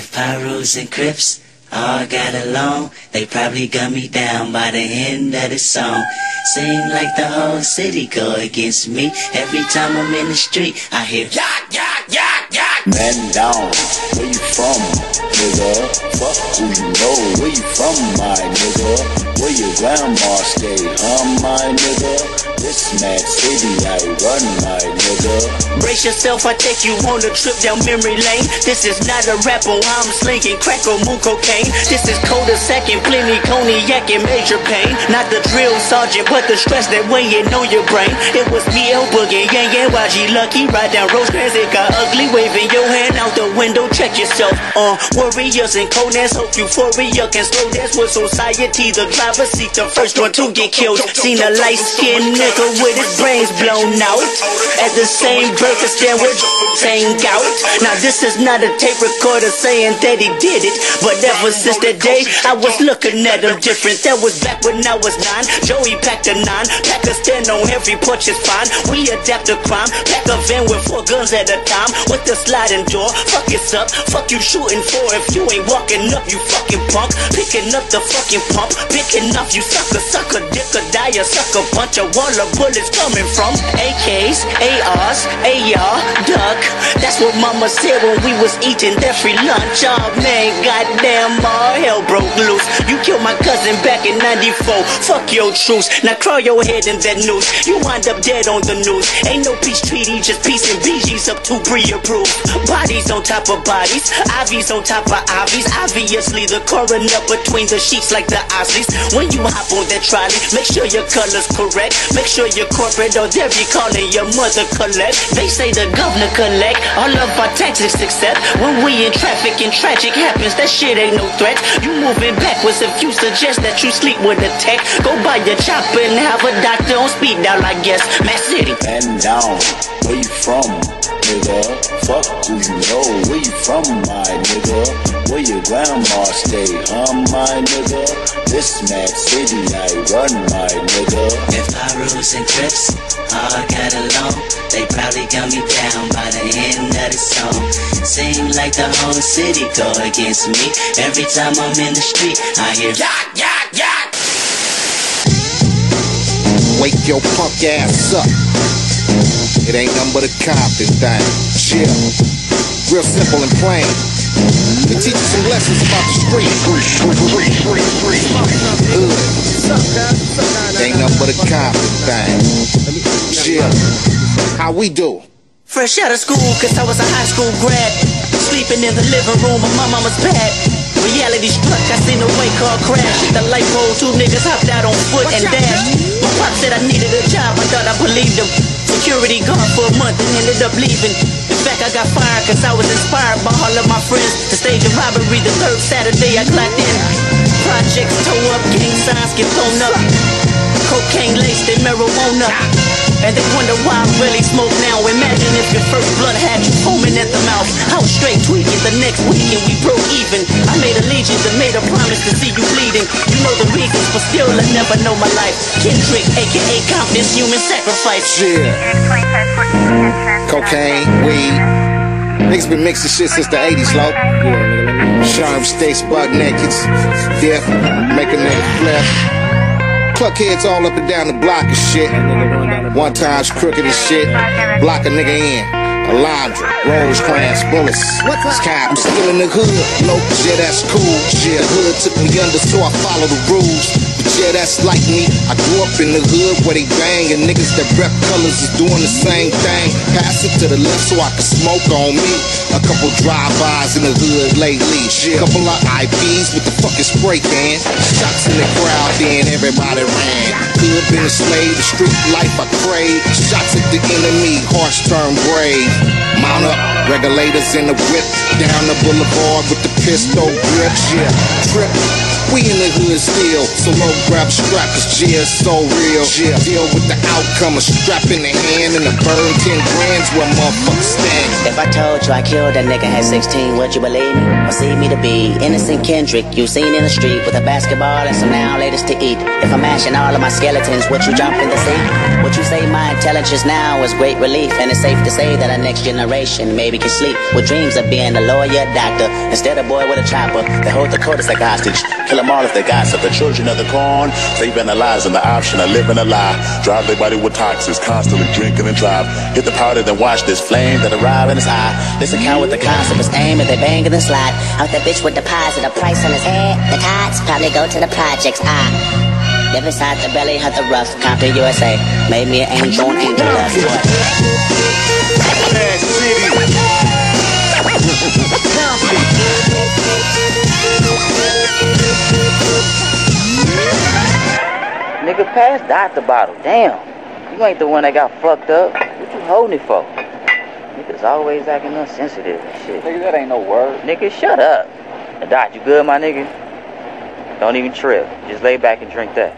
If Pirus and Crips all got along, they probably gun me down by the end of the song. Seem like the whole city go against me. Every time I'm in the street, I hear yak, yak, yak, yak. Man down, where you from, nigga? Fuck who you know, where you from, my nigga? Where your grandma stay, huh, my nigga? This mad city I run, my nigga. Brace yourself, I take you on a trip down memory lane. This is not a rap, oh, I'm slinging crack or moon cocaine. This is cold a second, plenty cognac and major pain. Not the drill sergeant, but the stress that weighing on your brain. It was me, El Boogie, yeah, yeah, YG Lucky. Ride down Rosecrans, it got ugly. Waving your hand out the window, check yourself. Uh, warriors and coldness, hope euphoria can slow dance with society. The driver's seat, the first one to get killed. Seen a light skinned nigga with his brains blown out. At the same burger stand with same gout. Now this is not a tape recorder saying that he did it. But ever since that day, I was looking at him different. That was back when I was nine. Joey packed a nine. Pack a stand on every punch is fine. We adapt to crime. Pack a van with four guns at a time. With the sliding door. Fuck it's up. Fuck you shooting for if you ain't walking up, you fucking punk. Picking up the fucking pump. Picking up, you sucker, sucker, dick or die, a sucker, punch a wall of bullets coming from AKs, ARs, AR. That's what mama said when we was eating that free lunch. Oh man, goddamn, all hell broke loose. You killed my cousin back in 94. Fuck your truce. Now crawl your head in that noose. You wind up dead on the news. Ain't no peace treaty, just peace and BG's up to pre-approved. Bodies on top of bodies, Ivies on top of IVs. Obviously the coroner between the sheets like the Isleys. When you hop on that trolley, make sure your color's correct. Make sure your corporate or they be calling your mother collect. They say the governor collect all of our taxes except when we in traffic and tragic happens. That shit ain't no threat. You moving backwards if you suggest that you sleep with a tech. Go buy your chopper and have a doctor on speed dial, I guess. Mass City. Man down, where you from, nigga? Fuck who you know, where you from, my nigga? Where your grandma stay, huh, my nigga? This mad city I run, my nigga. If I rules and Crips all got along, they probably got me down by the end of the song. Seem like the whole city go against me. Every time I'm in the street, I hear yak, yak, yak. Wake your punk ass up. It ain't nothing but a Compton thing. Chill. Real simple and plain. They teach you some lessons about the street. Hood. Ain't nothing but a Compton thing. Chill. How we do? Fresh out of school, cause I was a high school grad. Sleeping in the living room of my mama's pad. Reality struck, I seen a white car crash. The light pole, two niggas hopped out on foot and dashed. My pop said I needed a job, I thought I believed him. Security guard for a month and ended up leaving. In fact, I got fired cause I was inspired by all of my friends to stage a robbery the third Saturday I clocked in. Projects toe up, gang signs get thrown up. Cocaine laced in marijuana. And they wonder why I really smoke now. Imagine if your first blunt had you foaming at the mouth. Tweaking the next week and we broke even. I made allegiance and made a promise to see you bleeding. You know the reasons, but still I never know my life. Kendrick, aka Compton's human sacrifice. Yeah. Cocaine, weed. Niggas been mixing shit since the 80s, low. Sharp stakes, buck nakeds. Death, make a nigga flip. Cluck heads all up and down the block and shit. One time's crooked and shit. Block a nigga in. Alondra, Rosecrans, bullets. Sky, I'm still in the hood. Locals, yeah, that's cool. Yeah, hood took me under, so I follow the rules. But yeah, that's like me. I grew up in the hood where they bang, and niggas that rep colors is doing the same thing. Pass it to the left so I can smoke on me. A couple drive-bys in the hood lately. Shit. Couple of IPs with the fucking spray can. Shots in the crowd, then everybody ran. Hood been a slave, the street life I crave. Shots at the enemy, hearts turn brave. Mount up, regulators in the whip. Down the boulevard with the pistol grip. Yeah, trip. We in the hood still, so low grab strap, cause jail's so real. Yeah, deal with the outcome, a strap in the hand and a burn 10 grand's where motherfuckers stand. If I told you I killed that nigga at 16, would you believe me? Or see me to be innocent Kendrick you seen in the street with a basketball and some now latest to eat? If I'm mashing all of my skeletons, would you jump in the sea? Would you say my intelligence now is great relief? And it's safe to say that our next generation maybe can sleep with dreams of being a lawyer, doctor. Instead a boy with a chopper, that hold the codice like a hostage. Kill them all if they gossip. The children of the corn, saving their lives and the option of living a lie. Drive their body with toxins, constantly drinking and drive. Hit the powder, then watch this flame that arrive in his eye. This account with the concept is aim and they bang in the slide. Out that bitch with deposit, a price on his head. The cards probably go to the projects. Ah. Live inside the belly of the rough. Compton, USA. Made me an angel angel dust. Nigga, pass the the bottle. Damn. You ain't the one that got fucked up. What you holding it for? Niggas always acting insensitive and shit. Nigga, that ain't no word. Nigga, shut up. And Dot, you good, my nigga? Don't even trip. Just lay back and drink that.